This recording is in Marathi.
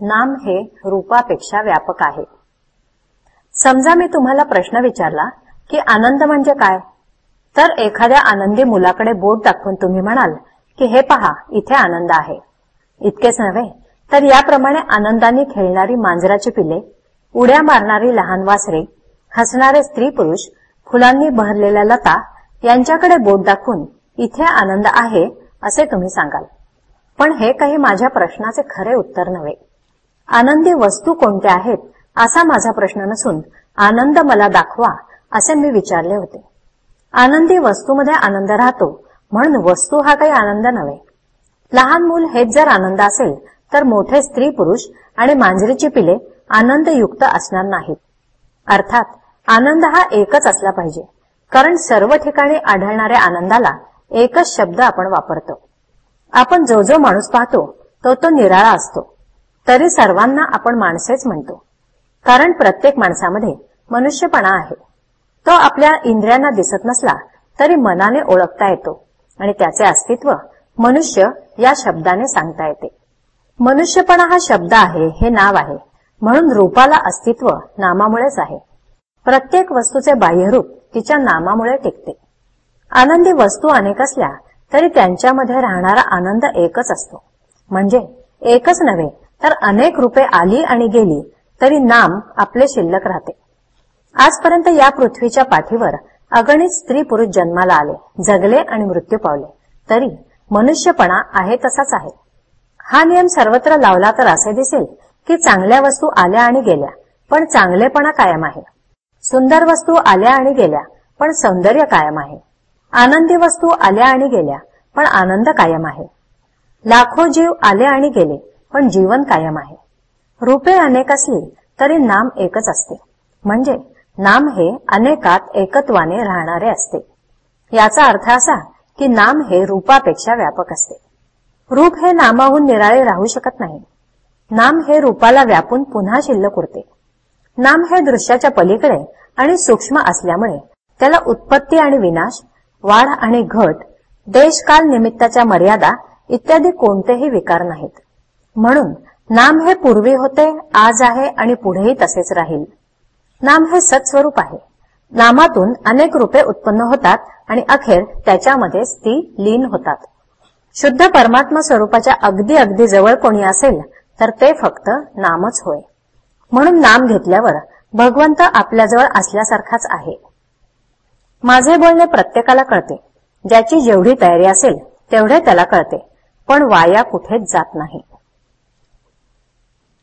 नाम हे रूपापेक्षा व्यापक आहे. समजा मी तुम्हाला प्रश्न विचारला की आनंद म्हणजे काय? तर एखाद्या आनंदी मुलाकडे बोट दाखवून तुम्ही म्हणाल की हे पहा इथे आनंद आहे. इतकेच नव्हे तर याप्रमाणे आनंदाने खेळणारी मांजराची पिले उड्या मारणारी लहान वासरे हसणारे स्त्री पुरुष फुलांनी बहरलेल्या लता यांच्याकडे बोट दाखवून इथे आनंद आहे असे तुम्ही सांगाल. पण हे काही माझ्या प्रश्नाचे खरे उत्तर नव्हे. आनंदी वस्तू कोणत्या आहेत असा माझा प्रश्न नसून आनंद मला दाखवा असे मी विचारले होते. आनंदी वस्तूमध्ये आनंद राहतो म्हणून वस्तू हा काही आनंद नव्हे. लहान मूल हेच जर आनंद असेल तर मोठे स्त्री पुरुष आणि मांजरीची पिले आनंदयुक्त असणार नाहीत. अर्थात आनंद हा एकच असला पाहिजे कारण सर्व ठिकाणी आढळणाऱ्या आनंदाला एकच शब्द आपण वापरतो. आपण जो जो माणूस पाहतो तो तो निराळा असतो. तरी सर्वांना आपण माणसेच म्हणतो. कारण प्रत्येक माणसामध्ये मनुष्यपणा आहे. तो आपल्या इंद्रियांना दिसत नसला तरी मनाने ओळखता येतो आणि त्याचे अस्तित्व मनुष्य या शब्दाने सांगता येते. मनुष्यपणा हा शब्द आहे हे नाव आहे. म्हणून रूपाला अस्तित्व नामामुळेच आहे. प्रत्येक वस्तूचे बाह्यरूप तिच्या नामामुळे टिकते. आनंदी वस्तू अनेक असल्या तरी त्यांच्यामध्ये राहणारा आनंद एकच असतो. म्हणजे एकच नव्हे तर अनेक रूपे आली आणि गेली तरी नाम आपले शिल्लक राहते. आजपर्यंत या पृथ्वीच्या पाठीवर अगणित स्त्री पुरुष जन्माला आले जगले आणि मृत्यू पावले. तरी मनुष्यपणा आहे तसाच आहे. हा नियम सर्वत्र लावला तर असे दिसेल की चांगल्या वस्तू आल्या आणि गेल्या पण चांगलेपणा कायम आहे. सुंदर वस्तू आल्या आणि गेल्या पण सौंदर्य कायम आहे. आनंदी वस्तू आल्या आणि गेल्या पण आनंद कायम आहे. लाखो जीव आले आणि गेले पण जीवन कायम आहे. रूपे अनेक असली तरी नाम एकच असते. म्हणजे नाम हे अनेकात एकत्वाने राहणारे असते. याचा अर्थ असा की नाम हे रूपापेक्षा व्यापक असते. रूप हे नामाहून निराळे राहू शकत नाही. नाम हे रूपाला व्यापून पुन्हा शिल्लक उरते. नाम हे दृश्याच्या पलीकडे आणि सूक्ष्म असल्यामुळे त्याला उत्पत्ती आणि विनाश वाढ आणि घट देशकाल निमित्ताच्या मर्यादा इत्यादी कोणतेही विकार नाहीत. म्हणून नाम हे पूर्वी होते आज आहे आणि पुढेही तसेच राहील. नाम हे सत्स्वरूप आहे. नामातून अनेक रूपे उत्पन्न होतात आणि अखेर त्याच्यामध्येच ती लीन होतात. शुद्ध परमात्मा स्वरूपाच्या अगदी अगदी जवळ कोणी असेल तर ते फक्त नामच होय. म्हणून नाम घेतल्यावर भगवंत आपल्याजवळ असल्यासारखाच आहे. माझे बोलणे प्रत्येकाला कळते. ज्याची जेवढी तयारी असेल तेवढे त्याला कळते. पण वाया कुठेच जात नाही.